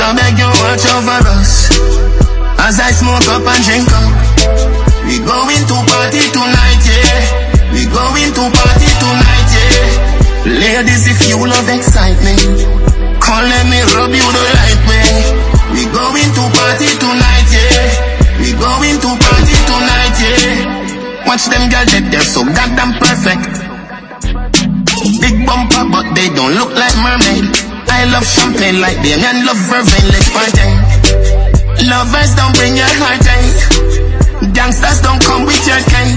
I beg you watch over us As I smoke up and drink up We going to party tonight, yeah. We going to party tonight, yeah. Ladies, if you love excitement Come let me rub you the right way. We going to party tonight, yeah. We going to party tonight, yeah. Watch them girls, they're so goddamn perfect. Big bumper, but they don't look like mermaids. I love champagne like them and love vervain, let's party. Lovers don't bring your heart, eh? Gangsters don't come with your cane.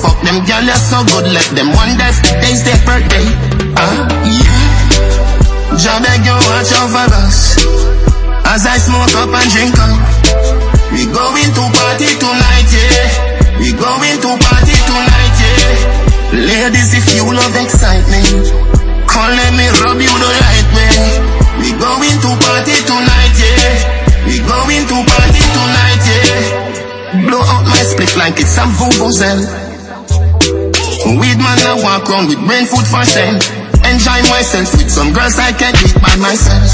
Fuck them girl, you're so good, let them wonder if today's their birthday. Ah, uh, yeah. Jah beg you watch over us. As I smoke up and drink up. We going to party tonight, yeah. We going to party tonight, yeah. Ladies, if you love excitement, come let me rub you the right Blow out my spliff like it's some vuvuzela. Weed man, I walk around with brain food for sale. Enjoy myself with some girls I can't eat by myself.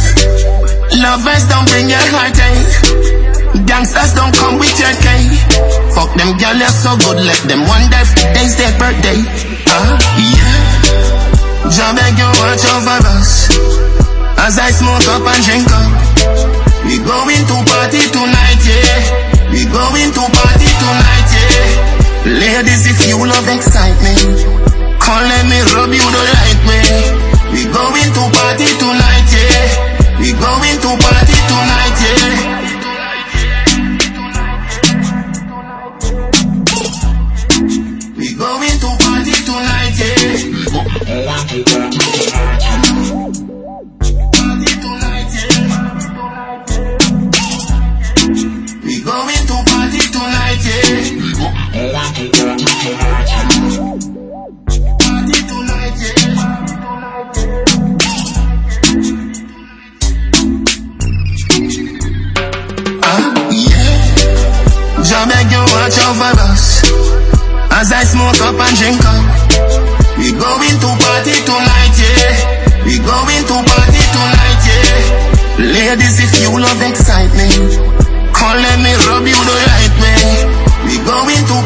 Lovers don't bring your heart, eh? Gangsters don't come with your cane. Fuck them girl, you're so good, let them wonder if today's their birthday. Ah, uh, yeah. Jah beg you watch over us. As I smoke up and drink up. We going to party tonight, yeah. We going to party tonight, yeah. Ladies, if you love excitement, over us. As I smoke up and drink up. We going to party tonight, yeah. We going to party tonight, yeah. Ladies, if you love excitement, come let me rub you the right way. We going to